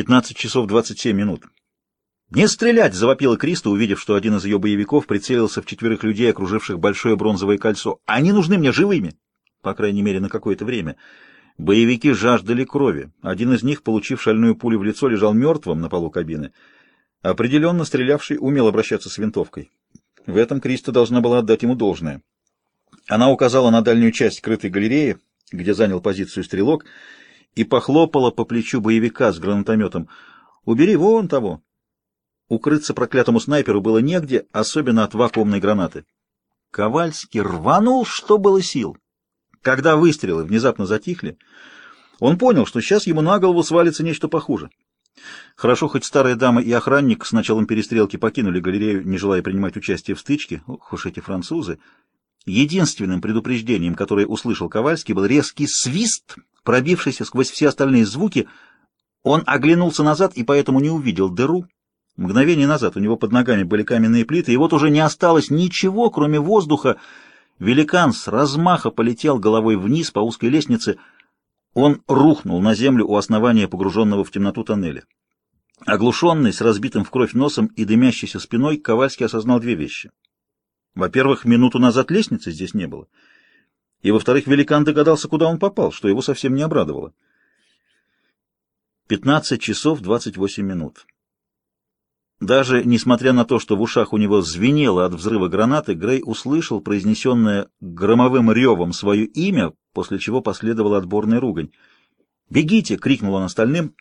15 часов 27 минут. «Не стрелять!» — завопила Криста, увидев, что один из ее боевиков прицелился в четверых людей, окруживших большое бронзовое кольцо. «Они нужны мне живыми!» По крайней мере, на какое-то время. Боевики жаждали крови. Один из них, получив шальную пулю в лицо, лежал мертвым на полу кабины. Определенно, стрелявший умел обращаться с винтовкой. В этом Криста должна была отдать ему должное. Она указала на дальнюю часть крытой галереи, где занял позицию стрелок, и похлопала по плечу боевика с гранатометом. «Убери вон того!» Укрыться проклятому снайперу было негде, особенно от вакуумной гранаты. Ковальский рванул, что было сил. Когда выстрелы внезапно затихли, он понял, что сейчас ему на голову свалится нечто похуже. Хорошо, хоть старая дама и охранник с началом перестрелки покинули галерею, не желая принимать участие в стычке. Ох уж эти французы! Единственным предупреждением, которое услышал Ковальский, был резкий свист, пробившийся сквозь все остальные звуки. Он оглянулся назад и поэтому не увидел дыру. Мгновение назад у него под ногами были каменные плиты, и вот уже не осталось ничего, кроме воздуха. Великан с размаха полетел головой вниз по узкой лестнице. Он рухнул на землю у основания погруженного в темноту тоннеля. Оглушенный, с разбитым в кровь носом и дымящейся спиной, Ковальский осознал две вещи. Во-первых, минуту назад лестницы здесь не было. И, во-вторых, великан догадался, куда он попал, что его совсем не обрадовало. 15 часов 28 минут. Даже несмотря на то, что в ушах у него звенело от взрыва гранаты, Грей услышал произнесенное громовым ревом свое имя, после чего последовала отборная ругань. «Бегите!» — крикнул он остальным.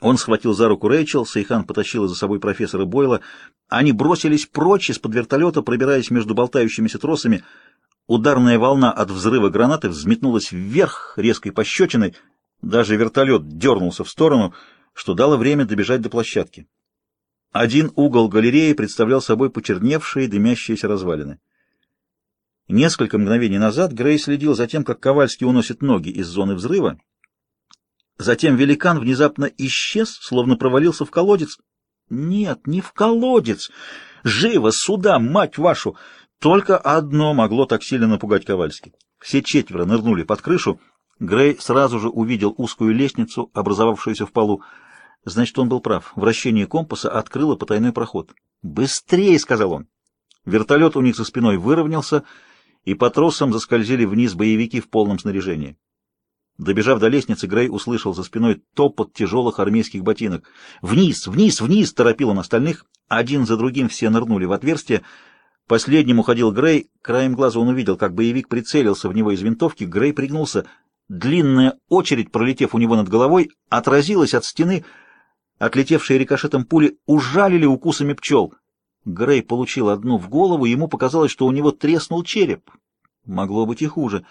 Он схватил за руку Рэйчел, Сейхан потащила за собой профессора Бойла. Они бросились прочь из-под вертолета, пробираясь между болтающимися тросами. Ударная волна от взрыва гранаты взметнулась вверх резкой пощечиной. Даже вертолет дернулся в сторону, что дало время добежать до площадки. Один угол галереи представлял собой почерневшие дымящиеся развалины. Несколько мгновений назад Грей следил за тем, как Ковальский уносит ноги из зоны взрыва. Затем великан внезапно исчез, словно провалился в колодец. Нет, не в колодец. Живо, сюда, мать вашу! Только одно могло так сильно напугать Ковальский. Все четверо нырнули под крышу. Грей сразу же увидел узкую лестницу, образовавшуюся в полу. Значит, он был прав. Вращение компаса открыло потайной проход. «Быстрее!» — сказал он. Вертолет у них за спиной выровнялся, и по тросам заскользили вниз боевики в полном снаряжении. Добежав до лестницы, Грей услышал за спиной топот тяжелых армейских ботинок. «Вниз! Вниз! Вниз!» — торопил он остальных. Один за другим все нырнули в отверстие. Последним уходил Грей. Краем глаза он увидел, как боевик прицелился в него из винтовки. Грей пригнулся. Длинная очередь, пролетев у него над головой, отразилась от стены — Отлетевшие рикошетом пули ужалили укусами пчел. Грей получил одну в голову, ему показалось, что у него треснул череп. Могло быть и хуже.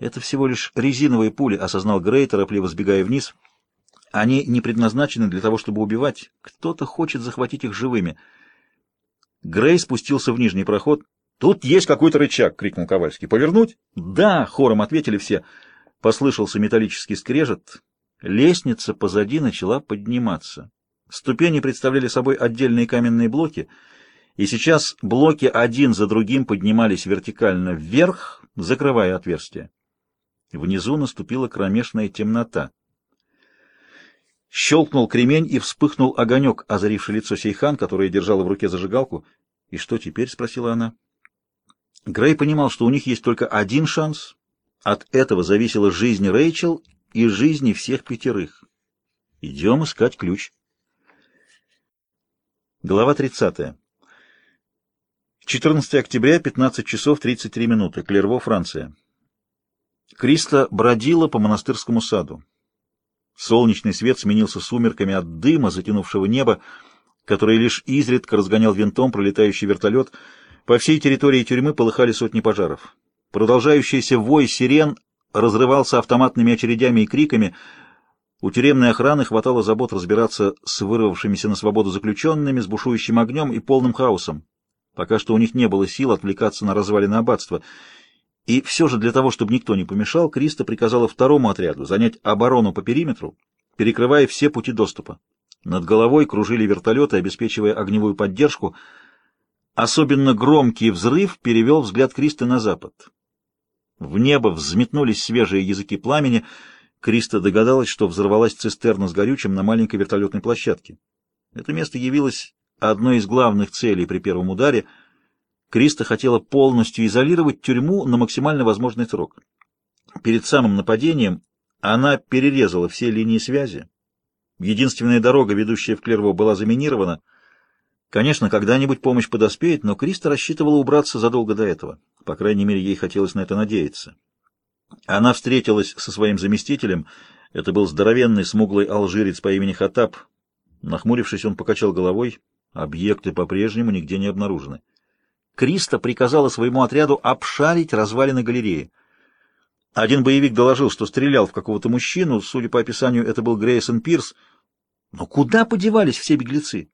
Это всего лишь резиновые пули, осознал Грей, торопливо сбегая вниз. Они не предназначены для того, чтобы убивать. Кто-то хочет захватить их живыми. Грей спустился в нижний проход. «Тут есть какой-то рычаг!» — крикнул Ковальский. «Повернуть?» «Да!» — хором ответили все. Послышался металлический скрежет. Лестница позади начала подниматься. Ступени представляли собой отдельные каменные блоки, и сейчас блоки один за другим поднимались вертикально вверх, закрывая отверстие. Внизу наступила кромешная темнота. Щелкнул кремень и вспыхнул огонек, озаривший лицо Сейхан, которая держала в руке зажигалку. «И что теперь?» — спросила она. Грей понимал, что у них есть только один шанс. От этого зависела жизнь Рэйчел и жизни всех пятерых. Идем искать ключ. Глава 30. 14 октября, 15 часов 33 минуты. Клерво, Франция. Криста бродила по монастырскому саду. Солнечный свет сменился сумерками от дыма, затянувшего небо, который лишь изредка разгонял винтом пролетающий вертолет. По всей территории тюрьмы полыхали сотни пожаров. Продолжающийся вой сирен разрывался автоматными очередями и криками. У тюремной охраны хватало забот разбираться с вырвавшимися на свободу заключенными, с бушующим огнем и полным хаосом. Пока что у них не было сил отвлекаться на развалины аббатства. И все же для того, чтобы никто не помешал, Криста приказала второму отряду занять оборону по периметру, перекрывая все пути доступа. Над головой кружили вертолеты, обеспечивая огневую поддержку. Особенно громкий взрыв перевел взгляд Кристы на запад. В небо взметнулись свежие языки пламени. Криста догадалась, что взорвалась цистерна с горючим на маленькой вертолетной площадке. Это место явилось одной из главных целей при первом ударе. Криста хотела полностью изолировать тюрьму на максимально возможный срок. Перед самым нападением она перерезала все линии связи. Единственная дорога, ведущая в Клерво, была заминирована. Конечно, когда-нибудь помощь подоспеет, но Криста рассчитывала убраться задолго до этого. По крайней мере, ей хотелось на это надеяться. Она встретилась со своим заместителем. Это был здоровенный, смуглый алжирец по имени Хатаб. Нахмурившись, он покачал головой. Объекты по-прежнему нигде не обнаружены. Криста приказала своему отряду обшарить развалины галереи. Один боевик доложил, что стрелял в какого-то мужчину. Судя по описанию, это был Грейсон Пирс. Но куда подевались все беглецы?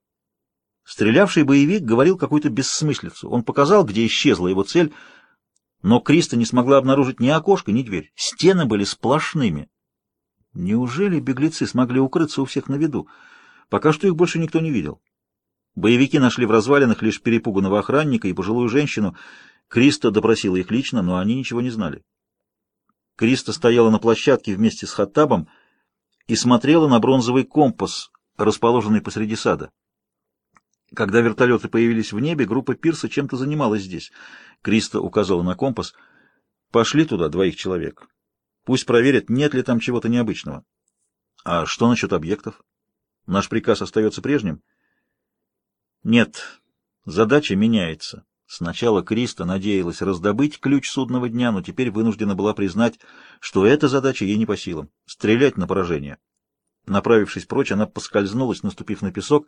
Стрелявший боевик говорил какую-то бессмыслицу. Он показал, где исчезла его цель — но Криста не смогла обнаружить ни окошко, ни дверь. Стены были сплошными. Неужели беглецы смогли укрыться у всех на виду? Пока что их больше никто не видел. Боевики нашли в развалинах лишь перепуганного охранника и пожилую женщину. Криста допросила их лично, но они ничего не знали. Криста стояла на площадке вместе с Хаттабом и смотрела на бронзовый компас, расположенный посреди сада. Когда вертолеты появились в небе, группа Пирса чем-то занималась здесь. Криста указала на компас. «Пошли туда, двоих человек. Пусть проверят, нет ли там чего-то необычного». «А что насчет объектов? Наш приказ остается прежним?» «Нет, задача меняется». Сначала Криста надеялась раздобыть ключ судного дня, но теперь вынуждена была признать, что эта задача ей не по силам — стрелять на поражение. Направившись прочь, она поскользнулась, наступив на песок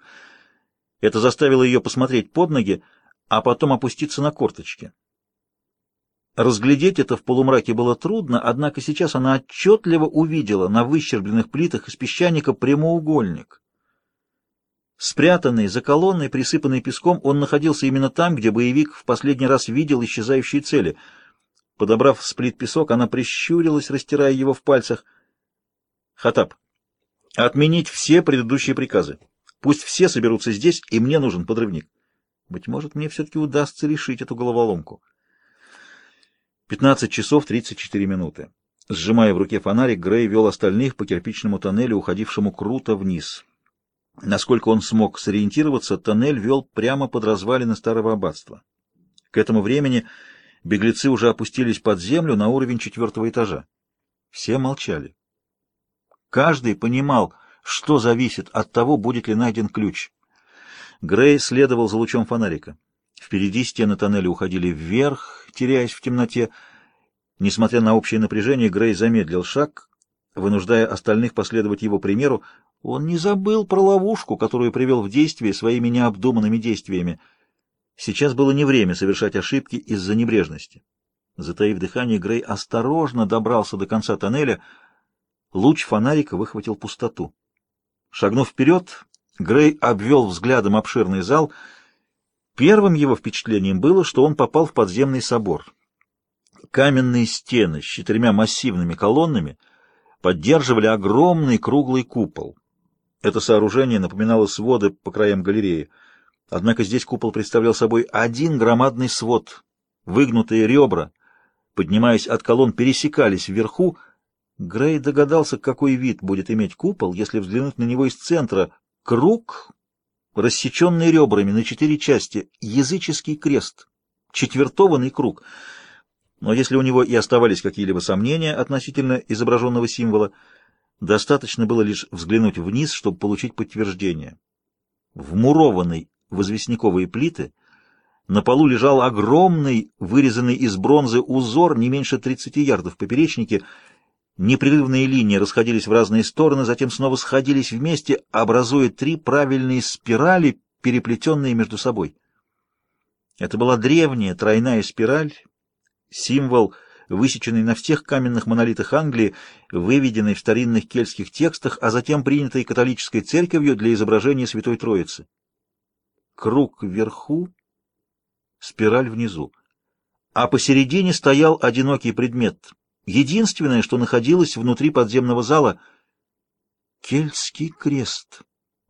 — это заставило ее посмотреть под ноги, а потом опуститься на корточки. Разглядеть это в полумраке было трудно, однако сейчас она отчетливо увидела на выщербленных плитах из песчаника прямоугольник. Спрятанный за колонной, присыпанный песком, он находился именно там, где боевик в последний раз видел исчезающие цели. Подобрав с плит песок, она прищурилась, растирая его в пальцах. «Хатаб, отменить все предыдущие приказы. Пусть все соберутся здесь, и мне нужен подрывник. Быть может, мне все-таки удастся решить эту головоломку. 15 часов 34 минуты. Сжимая в руке фонарик, Грей вел остальных по кирпичному тоннелю, уходившему круто вниз. Насколько он смог сориентироваться, тоннель вел прямо под развалины старого аббатства. К этому времени беглецы уже опустились под землю на уровень четвертого этажа. Все молчали. Каждый понимал, что зависит от того, будет ли найден ключ. Грей следовал за лучом фонарика. Впереди стены тоннеля уходили вверх, теряясь в темноте. Несмотря на общее напряжение, Грей замедлил шаг, вынуждая остальных последовать его примеру. Он не забыл про ловушку, которую привел в действие своими необдуманными действиями. Сейчас было не время совершать ошибки из-за небрежности. Затаив дыхание, Грей осторожно добрался до конца тоннеля. Луч фонарика выхватил пустоту. Шагнув вперед, Грей обвел взглядом обширный зал. Первым его впечатлением было, что он попал в подземный собор. Каменные стены с четырьмя массивными колоннами поддерживали огромный круглый купол. Это сооружение напоминало своды по краям галереи. Однако здесь купол представлял собой один громадный свод. Выгнутые ребра, поднимаясь от колонн, пересекались вверху, Грей догадался, какой вид будет иметь купол, если взглянуть на него из центра. Круг, рассеченный ребрами на четыре части, языческий крест, четвертованный круг. Но если у него и оставались какие-либо сомнения относительно изображенного символа, достаточно было лишь взглянуть вниз, чтобы получить подтверждение. Вмурованный в известняковые плиты на полу лежал огромный, вырезанный из бронзы узор не меньше 30 ярдов в поперечнике — Непрерывные линии расходились в разные стороны, затем снова сходились вместе, образуя три правильные спирали, переплетенные между собой. Это была древняя тройная спираль, символ, высеченный на всех каменных монолитах Англии, выведенный в старинных кельтских текстах, а затем принятый католической церковью для изображения Святой Троицы. Круг вверху, спираль внизу, а посередине стоял одинокий предмет — Единственное, что находилось внутри подземного зала — кельтский крест.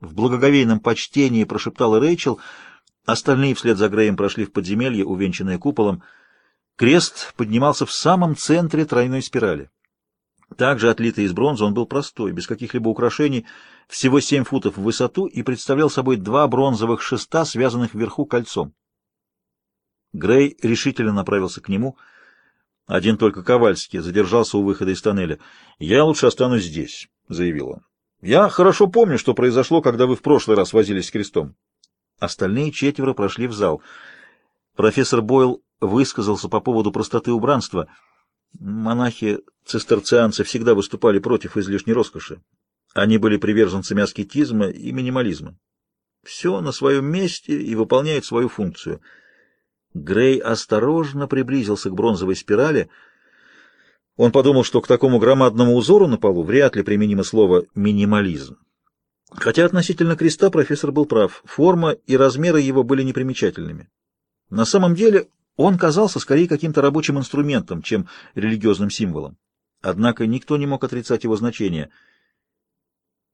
В благоговейном почтении прошептала Рэйчел. Остальные вслед за Греем прошли в подземелье, увенчанное куполом. Крест поднимался в самом центре тройной спирали. Также отлитый из бронзы, он был простой, без каких-либо украшений, всего 7 футов в высоту и представлял собой два бронзовых шеста, связанных вверху кольцом. Грей решительно направился к нему. Один только Ковальский задержался у выхода из тоннеля. «Я лучше останусь здесь», — заявил он. «Я хорошо помню, что произошло, когда вы в прошлый раз возились с крестом». Остальные четверо прошли в зал. Профессор Бойл высказался по поводу простоты убранства. Монахи-цистерцианцы всегда выступали против излишней роскоши. Они были приверженцами аскетизма и минимализма. Все на своем месте и выполняет свою функцию. Грей осторожно приблизился к бронзовой спирали. Он подумал, что к такому громадному узору на полу вряд ли применимо слово «минимализм». Хотя относительно креста профессор был прав, форма и размеры его были непримечательными. На самом деле он казался скорее каким-то рабочим инструментом, чем религиозным символом. Однако никто не мог отрицать его значение —